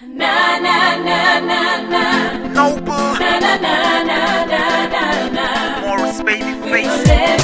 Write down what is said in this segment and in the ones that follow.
Na na na na na. Noble. Na na na na na na. na. Morris baby face.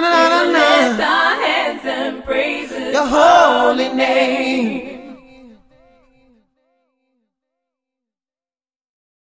na na na na. Lift our hands and praises. Your whole